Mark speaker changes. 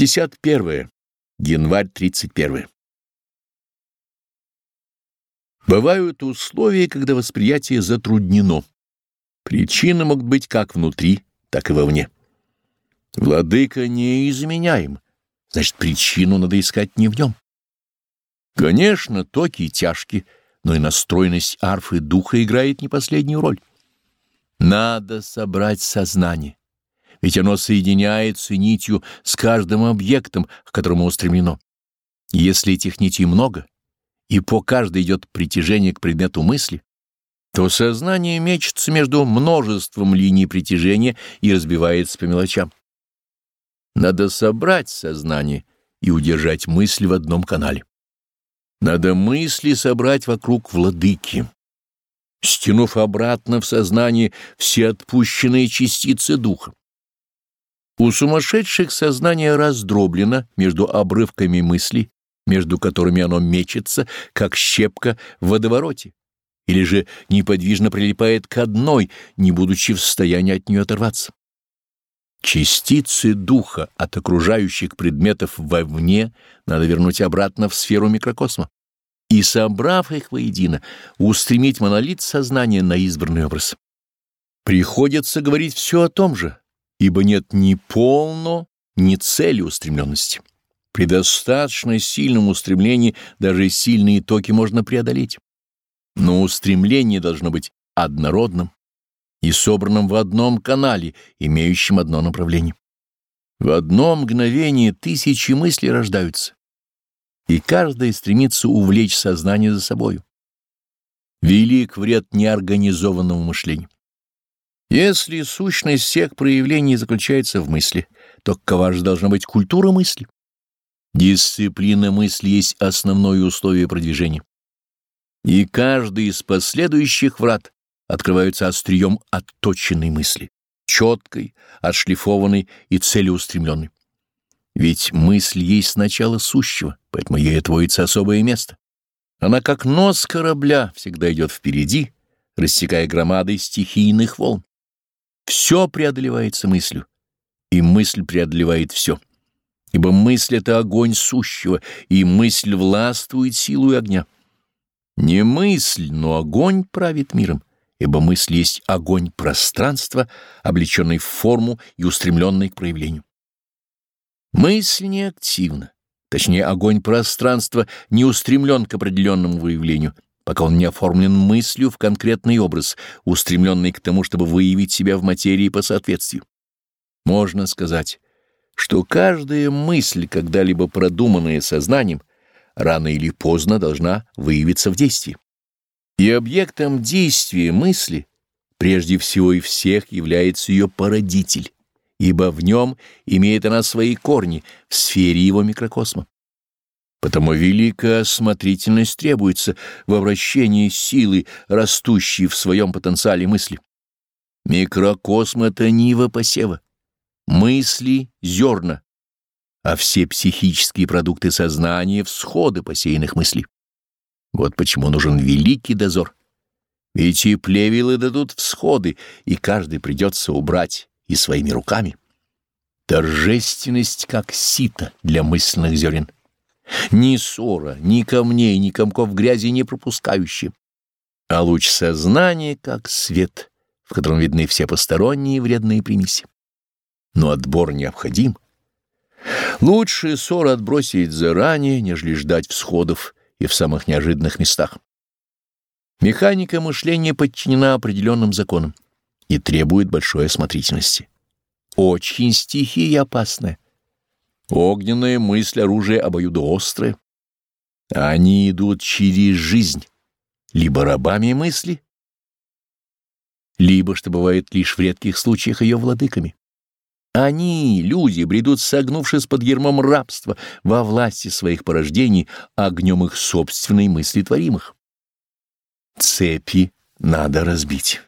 Speaker 1: 51. Январь 31. Бывают условия, когда восприятие затруднено. Причины могут быть как внутри, так и вовне. Владыка неизменяем, значит, причину надо искать не в нем. Конечно, токи тяжкие, но и настроенность арфы духа играет не последнюю роль. Надо собрать сознание ведь оно соединяется нитью с каждым объектом, к которому устремлено. Если этих нитей много, и по каждой идет притяжение к предмету мысли, то сознание мечется между множеством линий притяжения и разбивается по мелочам. Надо собрать сознание и удержать мысль в одном канале. Надо мысли собрать вокруг владыки, стянув обратно в сознание все отпущенные частицы духа. У сумасшедших сознание раздроблено между обрывками мыслей, между которыми оно мечется, как щепка в водовороте, или же неподвижно прилипает к одной, не будучи в состоянии от нее оторваться. Частицы духа от окружающих предметов вовне надо вернуть обратно в сферу микрокосма и, собрав их воедино, устремить монолит сознания на избранный образ. Приходится говорить все о том же, ибо нет ни полно, ни цели устремленности. При достаточно сильном устремлении даже сильные токи можно преодолеть. Но устремление должно быть однородным и собранным в одном канале, имеющем одно направление. В одно мгновение тысячи мыслей рождаются, и каждая стремится увлечь сознание за собою. Велик вред неорганизованному мышлению. Если сущность всех проявлений заключается в мысли, то какова же должна быть культура мысли? Дисциплина мысли есть основное условие продвижения. И каждый из последующих врат открывается острием отточенной мысли, четкой, отшлифованной и целеустремленной. Ведь мысль есть начало сущего, поэтому ей отводится особое место. Она, как нос корабля, всегда идет впереди, рассекая громадой стихийных волн. Все преодолевается мыслью, и мысль преодолевает все. Ибо мысль — это огонь сущего, и мысль властвует силой огня. Не мысль, но огонь правит миром, ибо мысль есть огонь пространства, облеченный в форму и устремленный к проявлению. Мысль не активна, точнее, огонь пространства не устремлен к определенному выявлению — пока он не оформлен мыслью в конкретный образ, устремленный к тому, чтобы выявить себя в материи по соответствию. Можно сказать, что каждая мысль, когда-либо продуманная сознанием, рано или поздно должна выявиться в действии. И объектом действия мысли прежде всего и всех является ее породитель, ибо в нем имеет она свои корни в сфере его микрокосма. Потому великая осмотрительность требуется в обращении силы, растущей в своем потенциале мысли. Микрокосм — это нива посева, мысли — зерна, а все психические продукты сознания — всходы посеянных мыслей. Вот почему нужен великий дозор. Ведь и плевелы дадут всходы, и каждый придется убрать и своими руками. Торжественность как сито для мысленных зерен — ни ссора, ни камней, ни комков грязи не пропускающие, а луч сознания как свет, в котором видны все посторонние вредные примеси. Но отбор необходим. Лучше ссор отбросить заранее, нежели ждать всходов и в самых неожиданных местах. Механика мышления подчинена определенным законам и требует большой осмотрительности. Очень стихия опасная. Огненная мысль — оружие обоюдоострое. Они идут через жизнь, либо рабами мысли, либо, что бывает лишь в редких случаях, ее владыками. Они, люди, бредут, согнувшись под ермом рабства, во власти своих порождений, огнем их собственной мысли творимых. Цепи надо разбить.